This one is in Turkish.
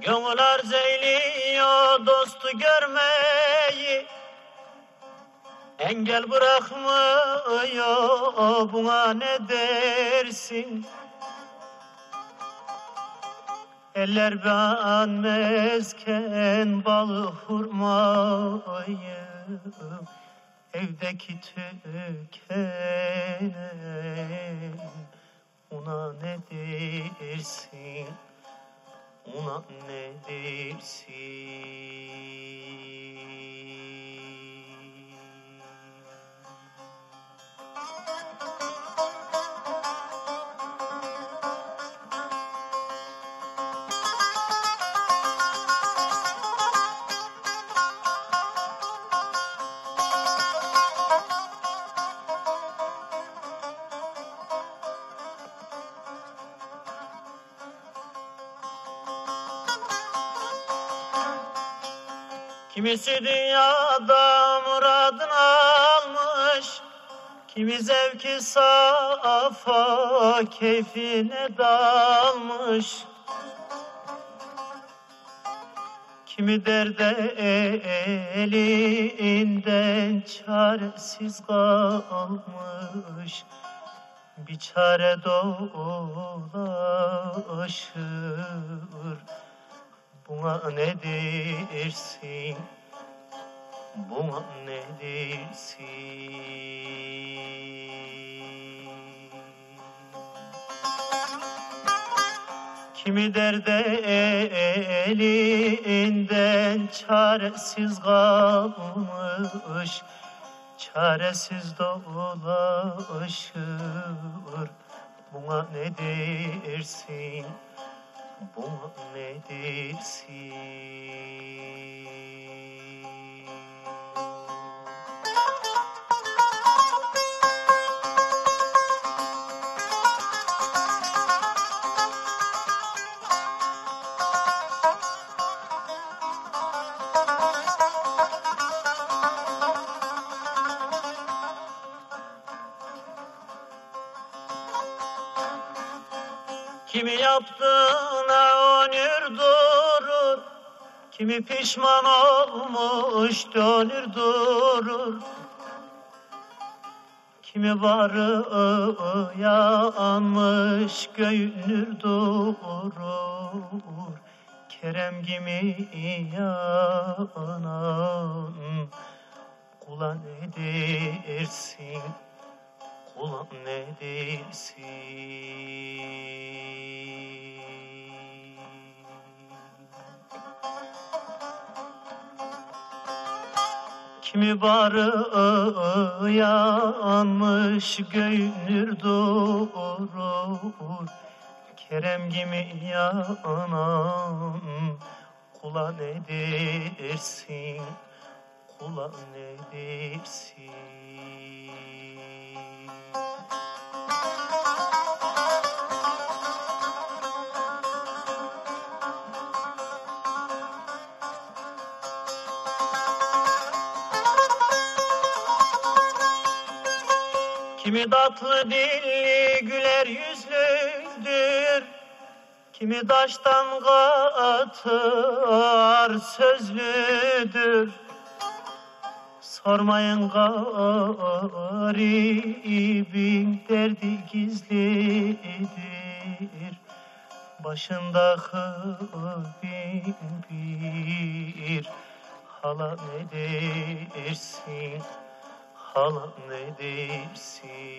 Gönül arz dostu görmeyi. Engel bırakmıyor buna ne dersin? Eller beğenmezken balı hurmayı. Evdeki tükene Ona ne dersin Kimisi dünyada muradını almış Kimi zevki safa keyfine dalmış. Kimi derde elinden çaresiz kalmış Bir çare dolaşır Buna ne dersin? Buna ne dersin? Kimi derde elinden çaresiz kalmış Çaresiz dolaşır Buna ne dersin? Bu ne dersin? Kimi yaptığına onur durur. Kimi pişman olmuş dönür durur. Kimi varı yanmış göynür durur. Kerem gibi yanan Kula ne dersin Kula ne dersin? Kimi barı yanmış göynür durur? Kerem gibi yanan kula ne dersin? Kula ne dersin Kimi tatlı dilli güler yüzlüdür Kimi taştan katar sözlüdür. Sormayın garibin derdi gizlidir Başında bin bir hala ne ne dersin?